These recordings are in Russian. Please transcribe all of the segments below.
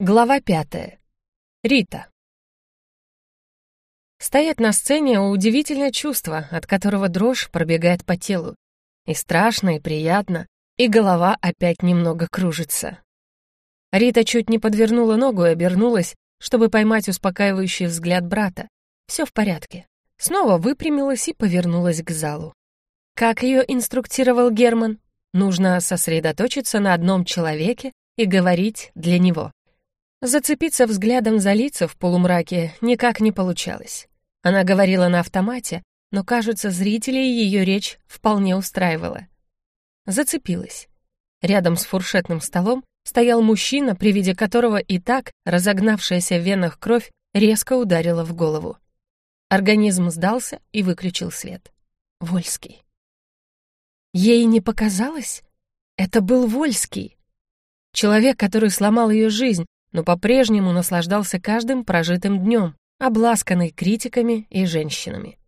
Глава пятая. Рита. Стоять на сцене — удивительное чувство, от которого дрожь пробегает по телу. И страшно, и приятно, и голова опять немного кружится. Рита чуть не подвернула ногу и обернулась, чтобы поймать успокаивающий взгляд брата. Все в порядке. Снова выпрямилась и повернулась к залу. Как ее инструктировал Герман? Нужно сосредоточиться на одном человеке и говорить для него. Зацепиться взглядом за лица в полумраке никак не получалось. Она говорила на автомате, но, кажется, зрителей ее речь вполне устраивала. Зацепилась. Рядом с фуршетным столом стоял мужчина, при виде которого и так разогнавшаяся в венах кровь резко ударила в голову. Организм сдался и выключил свет. Вольский. Ей не показалось? Это был Вольский. Человек, который сломал ее жизнь, но по-прежнему наслаждался каждым прожитым днем, обласканный критиками и женщинами.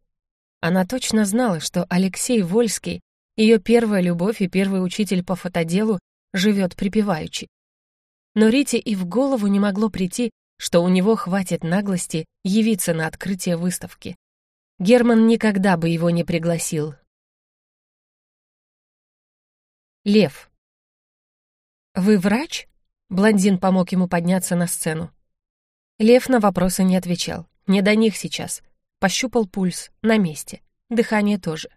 Она точно знала, что Алексей Вольский, ее первая любовь и первый учитель по фотоделу, живет припеваючи. Но Рите и в голову не могло прийти, что у него хватит наглости явиться на открытие выставки. Герман никогда бы его не пригласил. Лев. «Вы врач?» Блондин помог ему подняться на сцену. Лев на вопросы не отвечал. Не до них сейчас. Пощупал пульс. На месте. Дыхание тоже.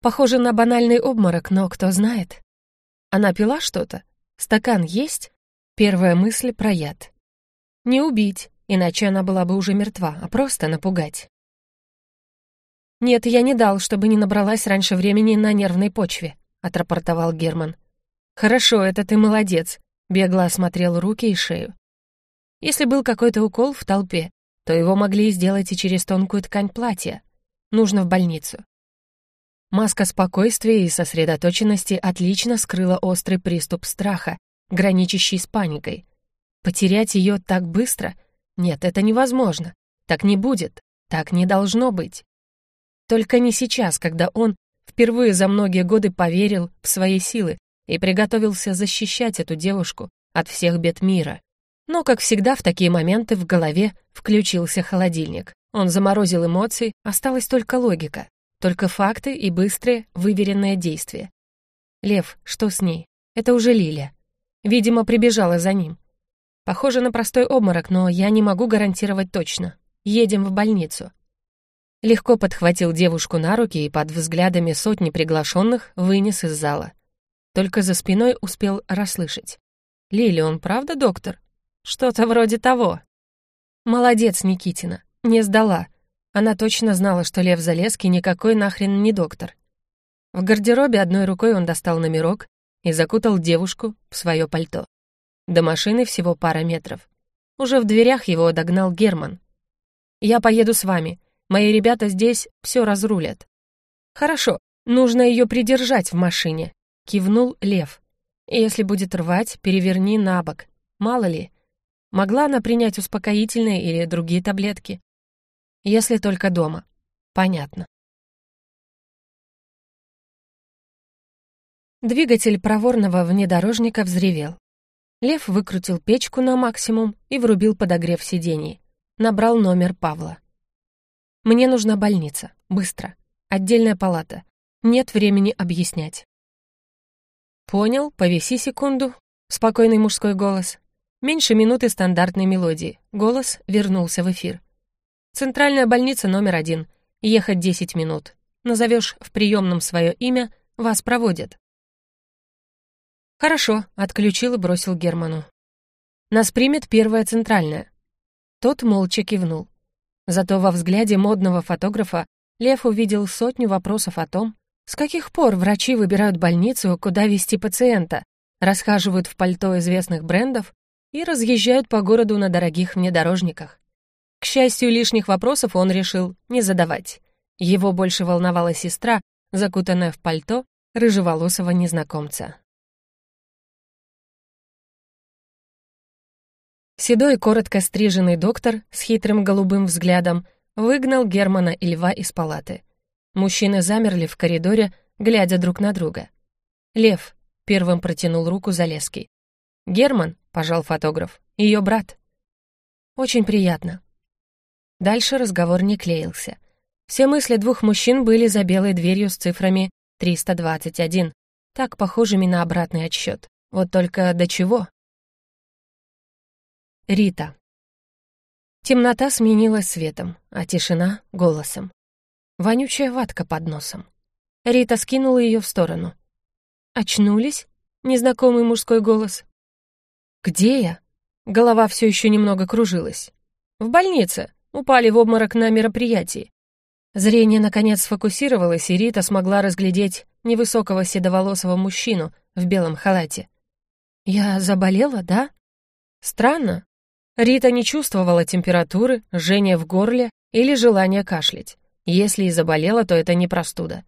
Похоже на банальный обморок, но кто знает. Она пила что-то? Стакан есть? Первая мысль про яд. Не убить, иначе она была бы уже мертва, а просто напугать. «Нет, я не дал, чтобы не набралась раньше времени на нервной почве», — отрапортовал Герман. «Хорошо, это ты молодец. Бегло осмотрел руки и шею. Если был какой-то укол в толпе, то его могли сделать и через тонкую ткань платья. Нужно в больницу. Маска спокойствия и сосредоточенности отлично скрыла острый приступ страха, граничащий с паникой. Потерять ее так быстро? Нет, это невозможно. Так не будет. Так не должно быть. Только не сейчас, когда он впервые за многие годы поверил в свои силы и приготовился защищать эту девушку от всех бед мира. Но, как всегда, в такие моменты в голове включился холодильник. Он заморозил эмоции, осталась только логика, только факты и быстрые, выверенные действия. Лев, что с ней? Это уже Лиля. Видимо, прибежала за ним. Похоже на простой обморок, но я не могу гарантировать точно. Едем в больницу. Легко подхватил девушку на руки и под взглядами сотни приглашенных вынес из зала. Только за спиной успел расслышать. «Лили, он правда доктор?» «Что-то вроде того». «Молодец, Никитина, не сдала. Она точно знала, что Лев Залеский никакой нахрен не доктор». В гардеробе одной рукой он достал номерок и закутал девушку в свое пальто. До машины всего пара метров. Уже в дверях его догнал Герман. «Я поеду с вами. Мои ребята здесь все разрулят». «Хорошо, нужно ее придержать в машине», Кивнул лев. «Если будет рвать, переверни на бок. Мало ли. Могла она принять успокоительные или другие таблетки? Если только дома. Понятно». Двигатель проворного внедорожника взревел. Лев выкрутил печку на максимум и врубил подогрев сидений. Набрал номер Павла. «Мне нужна больница. Быстро. Отдельная палата. Нет времени объяснять. «Понял, повиси секунду», — спокойный мужской голос. Меньше минуты стандартной мелодии. Голос вернулся в эфир. «Центральная больница номер один. Ехать 10 минут. Назовешь в приемном свое имя, вас проводят». «Хорошо», — отключил и бросил Герману. «Нас примет первая центральная». Тот молча кивнул. Зато во взгляде модного фотографа Лев увидел сотню вопросов о том, с каких пор врачи выбирают больницу, куда вести пациента, расхаживают в пальто известных брендов и разъезжают по городу на дорогих внедорожниках? К счастью, лишних вопросов он решил не задавать. Его больше волновала сестра, закутанная в пальто рыжеволосого незнакомца. Седой, коротко стриженный доктор с хитрым голубым взглядом выгнал Германа и Льва из палаты. Мужчины замерли в коридоре, глядя друг на друга. «Лев», — первым протянул руку Залеский. «Герман», — пожал фотограф, Ее брат. Очень приятно. Дальше разговор не клеился. Все мысли двух мужчин были за белой дверью с цифрами 321, так похожими на обратный отсчет. Вот только до чего? Рита. Темнота сменилась светом, а тишина — голосом. Вонючая ватка под носом. Рита скинула ее в сторону. «Очнулись?» — незнакомый мужской голос. «Где я?» Голова все еще немного кружилась. «В больнице. Упали в обморок на мероприятии». Зрение, наконец, сфокусировалось, и Рита смогла разглядеть невысокого седоволосого мужчину в белом халате. «Я заболела, да?» Странно. Рита не чувствовала температуры, жжения в горле или желания кашлять. Если и заболела, то это не простуда.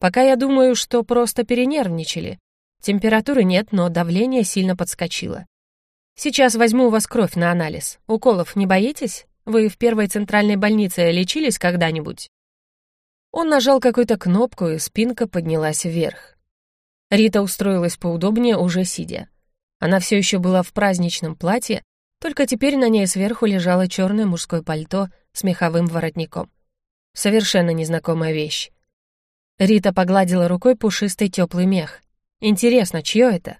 Пока я думаю, что просто перенервничали. Температуры нет, но давление сильно подскочило. Сейчас возьму у вас кровь на анализ. Уколов не боитесь? Вы в первой центральной больнице лечились когда-нибудь?» Он нажал какую-то кнопку, и спинка поднялась вверх. Рита устроилась поудобнее, уже сидя. Она все еще была в праздничном платье, только теперь на ней сверху лежало черное мужское пальто с меховым воротником. Совершенно незнакомая вещь. Рита погладила рукой пушистый теплый мех. Интересно, чье это?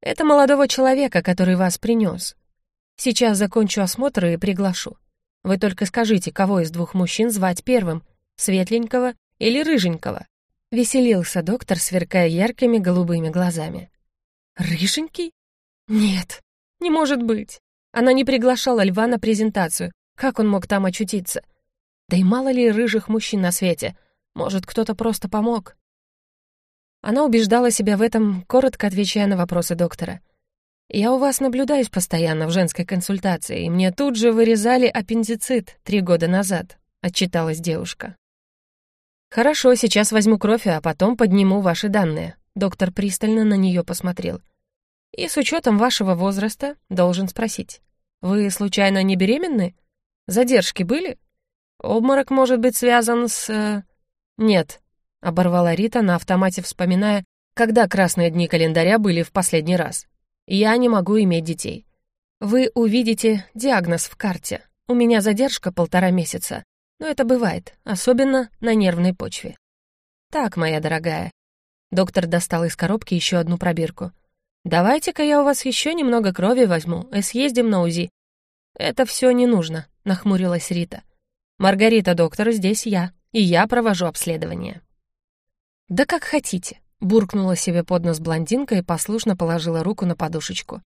Это молодого человека, который вас принес. Сейчас закончу осмотр и приглашу. Вы только скажите, кого из двух мужчин звать первым, светленького или рыженького?» Веселился доктор, сверкая яркими голубыми глазами. «Рыженький? Нет, не может быть. Она не приглашала Льва на презентацию. Как он мог там очутиться? Да и мало ли рыжих мужчин на свете. Может, кто-то просто помог?» Она убеждала себя в этом, коротко отвечая на вопросы доктора — я у вас наблюдаюсь постоянно в женской консультации, и мне тут же вырезали аппендицит три года назад», — отчиталась девушка. «Хорошо, сейчас возьму кровь, а потом подниму ваши данные», — доктор пристально на нее посмотрел. «И с учетом вашего возраста должен спросить. Вы, случайно, не беременны? Задержки были? Обморок может быть связан с...» э, «Нет», — оборвала Рита на автомате, вспоминая, когда красные дни календаря были в последний раз. Я не могу иметь детей. Вы увидите диагноз в карте. У меня задержка полтора месяца. Но это бывает, особенно на нервной почве. Так, моя дорогая. Доктор достал из коробки еще одну пробирку. Давайте-ка я у вас еще немного крови возьму и съездим на УЗИ. Это все не нужно, нахмурилась Рита. Маргарита, доктор, здесь я, и я провожу обследование. Да как хотите. Буркнула себе под нос блондинка и послушно положила руку на подушечку.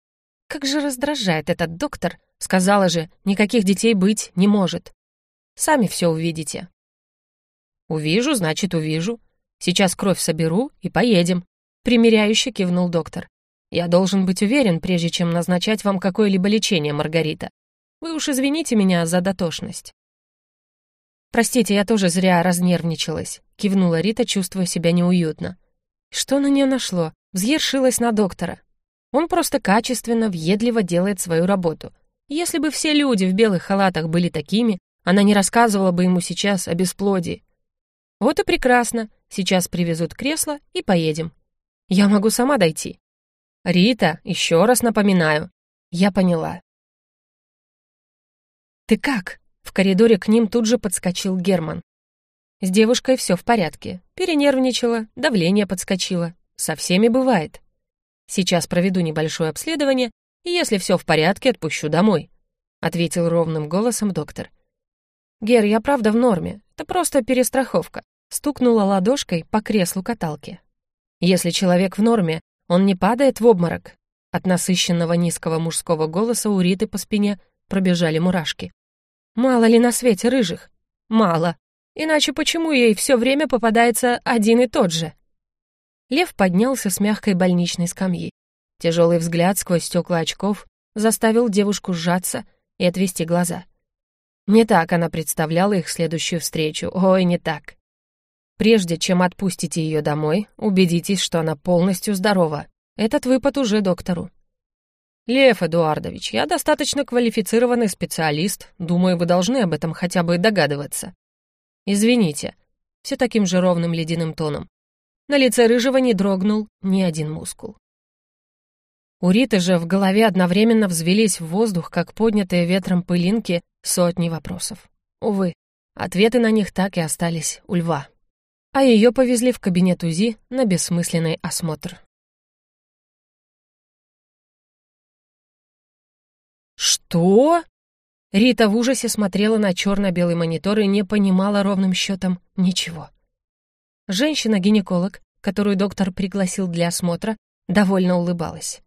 «Как же раздражает этот доктор! Сказала же, никаких детей быть не может. Сами все увидите». «Увижу, значит, увижу. Сейчас кровь соберу и поедем», — примиряюще кивнул доктор. «Я должен быть уверен, прежде чем назначать вам какое-либо лечение, Маргарита. Вы уж извините меня за дотошность». «Простите, я тоже зря разнервничалась», — кивнула Рита, чувствуя себя неуютно. Что на нее нашло? Взъершилась на доктора. Он просто качественно, въедливо делает свою работу. Если бы все люди в белых халатах были такими, она не рассказывала бы ему сейчас о бесплодии. Вот и прекрасно. Сейчас привезут кресло и поедем. Я могу сама дойти. Рита, еще раз напоминаю. Я поняла. Ты как? Коридоре к ним тут же подскочил Герман. С девушкой все в порядке. Перенервничала, давление подскочило. Со всеми бывает. Сейчас проведу небольшое обследование, и если все в порядке, отпущу домой», — ответил ровным голосом доктор. «Гер, я правда в норме. Это просто перестраховка», — стукнула ладошкой по креслу каталки. «Если человек в норме, он не падает в обморок». От насыщенного низкого мужского голоса у Риты по спине пробежали мурашки. «Мало ли на свете рыжих?» «Мало», Иначе почему ей все время попадается один и тот же? Лев поднялся с мягкой больничной скамьи. Тяжелый взгляд сквозь стекла очков заставил девушку сжаться и отвести глаза. Не так она представляла их следующую встречу, ой, не так. Прежде чем отпустите ее домой, убедитесь, что она полностью здорова. Этот выпад уже доктору. «Лев Эдуардович, я достаточно квалифицированный специалист. Думаю, вы должны об этом хотя бы догадываться. «Извините», все таким же ровным ледяным тоном. На лице Рыжего не дрогнул ни один мускул. У Риты же в голове одновременно взвелись в воздух, как поднятые ветром пылинки, сотни вопросов. Увы, ответы на них так и остались у льва. А ее повезли в кабинет УЗИ на бессмысленный осмотр. «Что?» Рита в ужасе смотрела на черно-белый монитор и не понимала ровным счетом ничего. Женщина-гинеколог, которую доктор пригласил для осмотра, довольно улыбалась.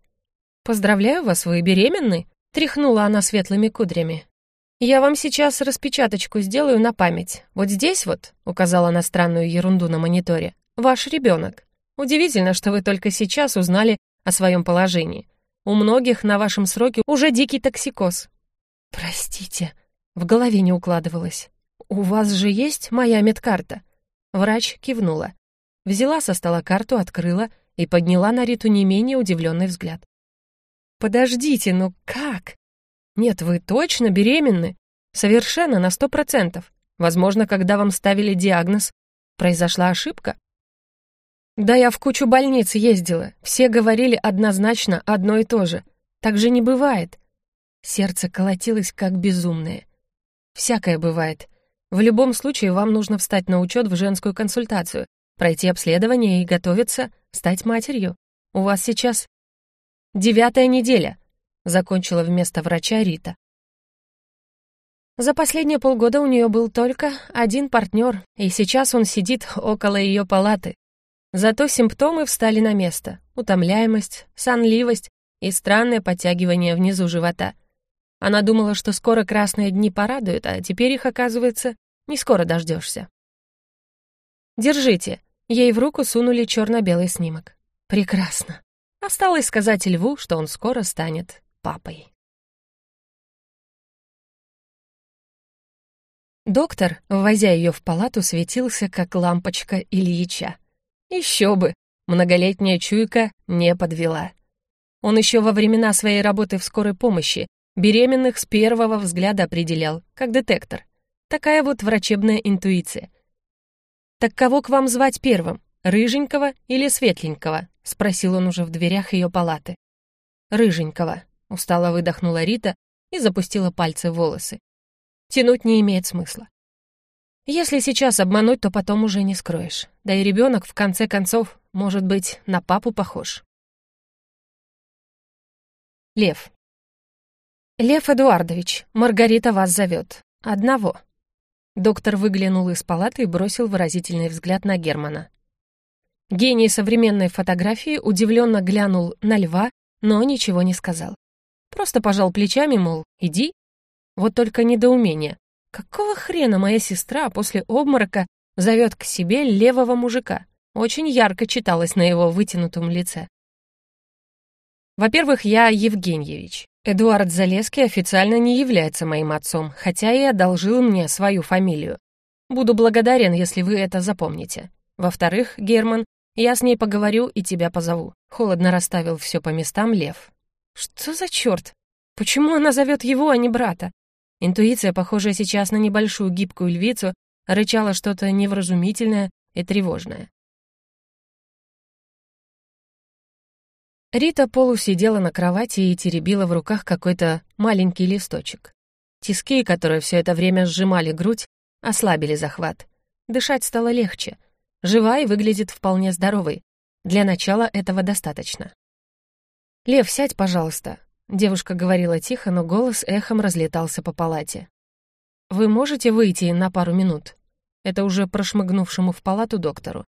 «Поздравляю вас, вы беременны?» — тряхнула она светлыми кудрями. «Я вам сейчас распечаточку сделаю на память. Вот здесь вот», — указала на странную ерунду на мониторе, — «ваш ребенок. Удивительно, что вы только сейчас узнали о своем положении. У многих на вашем сроке уже дикий токсикоз». «Простите», — в голове не укладывалось. «У вас же есть моя медкарта?» Врач кивнула. Взяла со стола карту, открыла и подняла на Риту не менее удивленный взгляд. «Подождите, ну как?» «Нет, вы точно беременны? Совершенно, на сто процентов. Возможно, когда вам ставили диагноз, произошла ошибка?» «Да я в кучу больниц ездила. Все говорили однозначно одно и то же. Так же не бывает». Сердце колотилось как безумное. «Всякое бывает. В любом случае вам нужно встать на учет в женскую консультацию, пройти обследование и готовиться стать матерью. У вас сейчас Девятая неделя», — закончила вместо врача Рита. За последние полгода у нее был только один партнер, и сейчас он сидит около ее палаты. Зато симптомы встали на место. Утомляемость, сонливость и странное подтягивание внизу живота. Она думала, что скоро красные дни порадуют, а теперь их, оказывается, не скоро дождешься. «Держите». Ей в руку сунули черно-белый снимок. «Прекрасно». Осталось сказать Льву, что он скоро станет папой. Доктор, ввозя ее в палату, светился, как лампочка Ильича. Еще бы, многолетняя чуйка не подвела. Он еще во времена своей работы в скорой помощи беременных с первого взгляда определял, как детектор. Такая вот врачебная интуиция. «Так кого к вам звать первым, рыженького или светленького?» — спросил он уже в дверях ее палаты. «Рыженького», — устало выдохнула Рита и запустила пальцы в волосы. Тянуть не имеет смысла. Если сейчас обмануть, то потом уже не скроешь. Да и ребенок, в конце концов, может быть, на папу похож. Лев. Лев Эдуардович, Маргарита вас зовет. Одного. Доктор выглянул из палаты и бросил выразительный взгляд на Германа. Гений современной фотографии удивленно глянул на льва, но ничего не сказал. Просто пожал плечами, мол, иди. Вот только недоумение. Какого хрена моя сестра после обморока зовет к себе левого мужика? Очень ярко читалось на его вытянутом лице. Во-первых, я Евгеньевич. Эдуард Залеский официально не является моим отцом, хотя и одолжил мне свою фамилию. Буду благодарен, если вы это запомните. Во-вторых, Герман, я с ней поговорю и тебя позову. Холодно расставил все по местам Лев. Что за черт? Почему она зовет его, а не брата? Интуиция, похожая сейчас на небольшую гибкую львицу, рычала что-то невразумительное и тревожное. Рита полусидела на кровати и теребила в руках какой-то маленький листочек. Тиски, которые все это время сжимали грудь, ослабили захват. Дышать стало легче — Жива и выглядит вполне здоровой. Для начала этого достаточно. «Лев, сядь, пожалуйста», — девушка говорила тихо, но голос эхом разлетался по палате. «Вы можете выйти на пару минут?» Это уже прошмыгнувшему в палату доктору.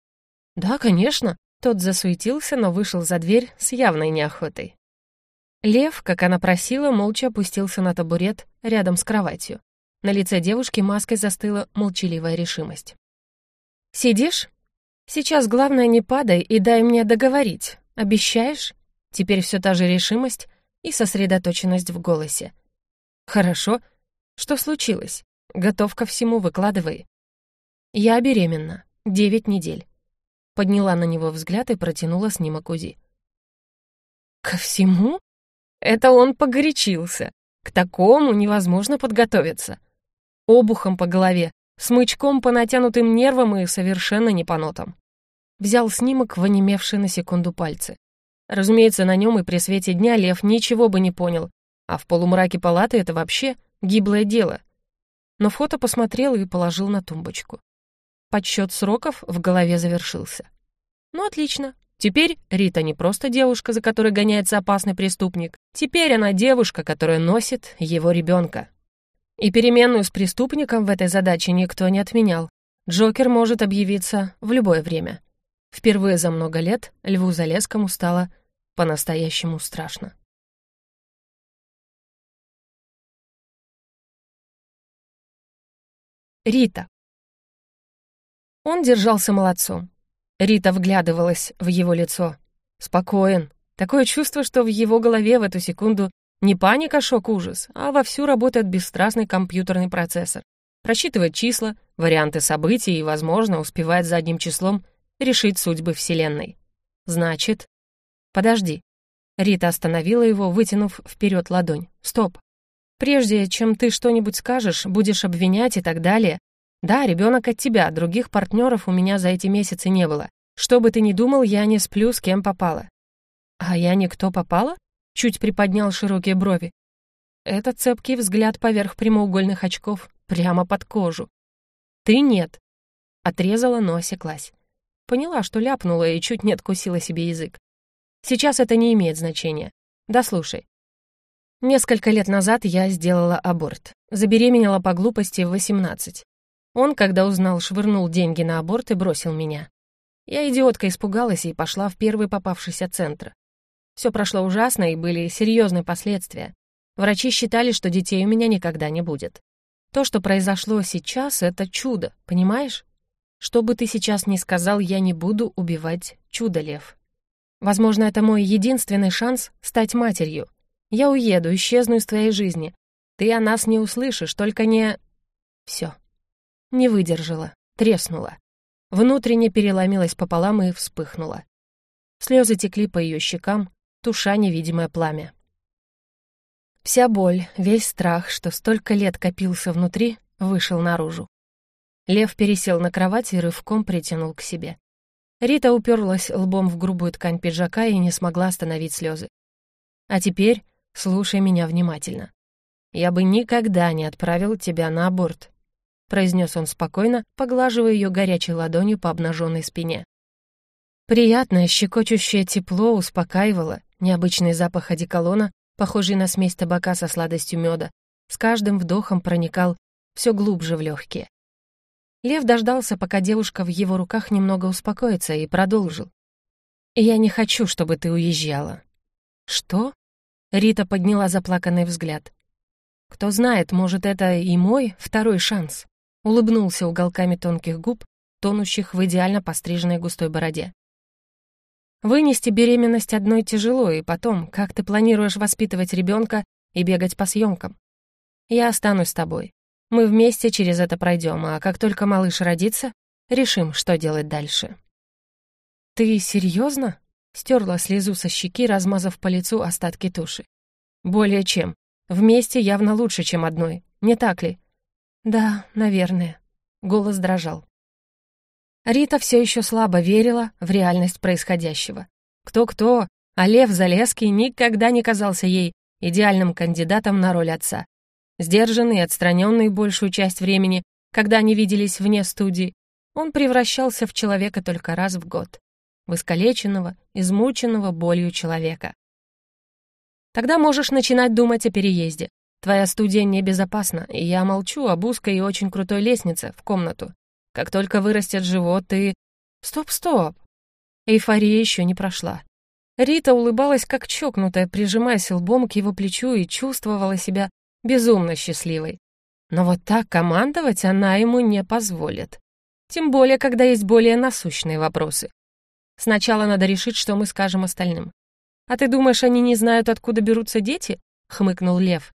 «Да, конечно», — тот засуетился, но вышел за дверь с явной неохотой. Лев, как она просила, молча опустился на табурет рядом с кроватью. На лице девушки маской застыла молчаливая решимость. «Сидишь?» Сейчас главное не падай и дай мне договорить. Обещаешь? Теперь все та же решимость и сосредоточенность в голосе. Хорошо. Что случилось? Готов ко всему, выкладывай. Я беременна. Девять недель. Подняла на него взгляд и протянула снимок УЗИ. Ко всему? Это он погорячился. К такому невозможно подготовиться. Обухом по голове, смычком по натянутым нервам и совершенно не по нотам. Взял снимок в онемевшие на секунду пальцы. Разумеется, на нем и при свете дня Лев ничего бы не понял, а в полумраке палаты это вообще гиблое дело. Но фото посмотрел и положил на тумбочку. Подсчет сроков в голове завершился. Ну, отлично. Теперь Рита не просто девушка, за которой гоняется опасный преступник. Теперь она девушка, которая носит его ребенка. И переменную с преступником в этой задаче никто не отменял. Джокер может объявиться в любое время. Впервые за много лет Льву Залескому стало по-настоящему страшно. Рита. Он держался молодцом. Рита вглядывалась в его лицо. Спокоен. Такое чувство, что в его голове в эту секунду не паника, шок, ужас, а вовсю работает бесстрастный компьютерный процессор. Просчитывает числа, варианты событий и, возможно, успевает задним числом решить судьбы Вселенной. Значит... Подожди. Рита остановила его, вытянув вперед ладонь. Стоп. Прежде чем ты что-нибудь скажешь, будешь обвинять и так далее. Да, ребенок от тебя, других партнеров у меня за эти месяцы не было. Что бы ты ни думал, я не сплю, с кем попала. А я никто попала? Чуть приподнял широкие брови. Этот цепкий взгляд поверх прямоугольных очков, прямо под кожу. Ты нет. Отрезала, но осеклась. Поняла, что ляпнула и чуть не откусила себе язык. Сейчас это не имеет значения. Да слушай. Несколько лет назад я сделала аборт. Забеременела по глупости в 18. Он, когда узнал, швырнул деньги на аборт и бросил меня. Я идиотка испугалась и пошла в первый попавшийся центр. Все прошло ужасно и были серьезные последствия. Врачи считали, что детей у меня никогда не будет. То, что произошло сейчас, это чудо, понимаешь? Что бы ты сейчас ни сказал, я не буду убивать чудо-лев. Возможно, это мой единственный шанс стать матерью. Я уеду, исчезну из твоей жизни. Ты о нас не услышишь, только не... Все. Не выдержала, треснула. Внутренне переломилась пополам и вспыхнула. Слезы текли по ее щекам, туша невидимое пламя. Вся боль, весь страх, что столько лет копился внутри, вышел наружу. Лев пересел на кровать и рывком притянул к себе. Рита уперлась лбом в грубую ткань пиджака и не смогла остановить слезы. «А теперь слушай меня внимательно. Я бы никогда не отправил тебя на аборт», произнес он спокойно, поглаживая ее горячей ладонью по обнаженной спине. Приятное, щекочущее тепло успокаивало, необычный запах одеколона, похожий на смесь табака со сладостью меда, с каждым вдохом проникал все глубже в легкие. Лев дождался, пока девушка в его руках немного успокоится, и продолжил. «Я не хочу, чтобы ты уезжала». «Что?» Рита подняла заплаканный взгляд. «Кто знает, может, это и мой второй шанс». Улыбнулся уголками тонких губ, тонущих в идеально постриженной густой бороде. «Вынести беременность одной тяжело, и потом, как ты планируешь воспитывать ребенка и бегать по съемкам? Я останусь с тобой. Мы вместе через это пройдем, а как только малыш родится, решим, что делать дальше». «Ты серьезно?» — стерла слезу со щеки, размазав по лицу остатки туши. «Более чем. Вместе явно лучше, чем одной. Не так ли?» «Да, наверное». Голос дрожал. Рита все еще слабо верила в реальность происходящего. Кто-кто, а Лев Залеский никогда не казался ей идеальным кандидатом на роль отца. Сдержанный и отстраненный большую часть времени, когда они виделись вне студии, он превращался в человека только раз в год. В искалеченного, измученного болью человека. Тогда можешь начинать думать о переезде. Твоя студия небезопасна, и я молчу об узкой и очень крутой лестнице в комнату. Как только вырастет живот, ты... Стоп-стоп! Эйфория еще не прошла. Рита улыбалась как чокнутая, прижимаясь лбом к его плечу и чувствовала себя безумно счастливой. Но вот так командовать она ему не позволит. Тем более, когда есть более насущные вопросы. Сначала надо решить, что мы скажем остальным. «А ты думаешь, они не знают, откуда берутся дети?» — хмыкнул Лев.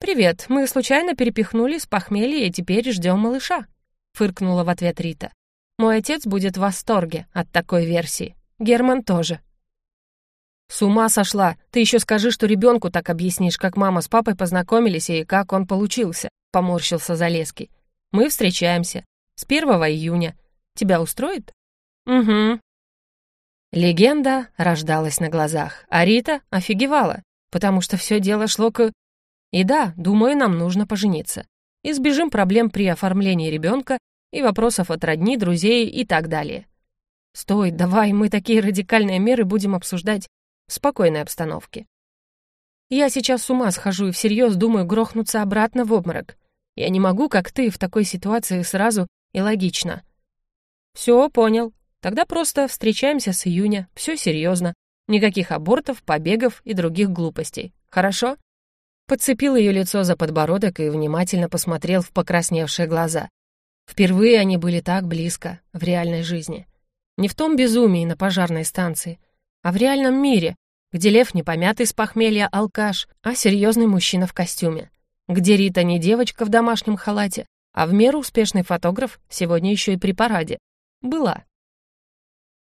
«Привет, мы случайно перепихнули с похмелья и теперь ждем малыша», — фыркнула в ответ Рита. «Мой отец будет в восторге от такой версии. Герман тоже». «С ума сошла! Ты еще скажи, что ребенку так объяснишь, как мама с папой познакомились и как он получился», — поморщился Залеский. «Мы встречаемся. С 1 июня. Тебя устроит?» «Угу». Легенда рождалась на глазах, а Рита офигевала, потому что все дело шло к... И да, думаю, нам нужно пожениться. Избежим проблем при оформлении ребенка и вопросов от родни, друзей и так далее. Стой, давай, мы такие радикальные меры будем обсуждать спокойной обстановке. Я сейчас с ума схожу и всерьез думаю грохнуться обратно в обморок. Я не могу, как ты, в такой ситуации сразу и логично. Все, понял. Тогда просто встречаемся с июня, все серьезно. Никаких абортов, побегов и других глупостей. Хорошо?» Подцепил ее лицо за подбородок и внимательно посмотрел в покрасневшие глаза. Впервые они были так близко, в реальной жизни. Не в том безумии на пожарной станции, а в реальном мире, где Лев не помятый с похмелья алкаш, а серьезный мужчина в костюме. Где Рита не девочка в домашнем халате, а в меру успешный фотограф сегодня еще и при параде. Была.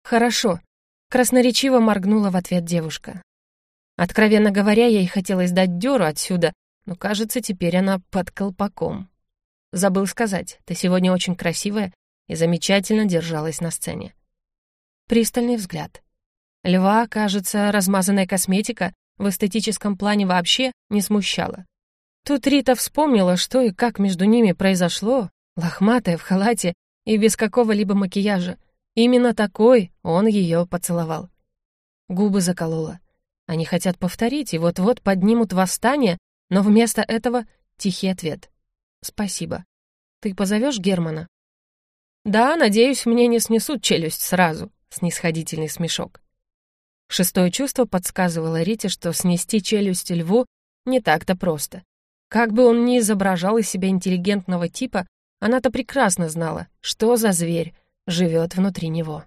«Хорошо», — красноречиво моргнула в ответ девушка. Откровенно говоря, ей хотелось дать дёру отсюда, но, кажется, теперь она под колпаком. Забыл сказать, ты сегодня очень красивая и замечательно держалась на сцене. Пристальный взгляд. Льва, кажется, размазанная косметика в эстетическом плане вообще не смущала. Тут Рита вспомнила, что и как между ними произошло, лохматая в халате и без какого-либо макияжа, Именно такой он ее поцеловал. Губы заколола. Они хотят повторить и вот-вот поднимут восстание, но вместо этого тихий ответ. «Спасибо. Ты позовешь Германа?» «Да, надеюсь, мне не снесут челюсть сразу», — снисходительный смешок. Шестое чувство подсказывало Рите, что снести челюсть льву не так-то просто. Как бы он ни изображал из себя интеллигентного типа, она-то прекрасно знала, что за зверь живет внутри него.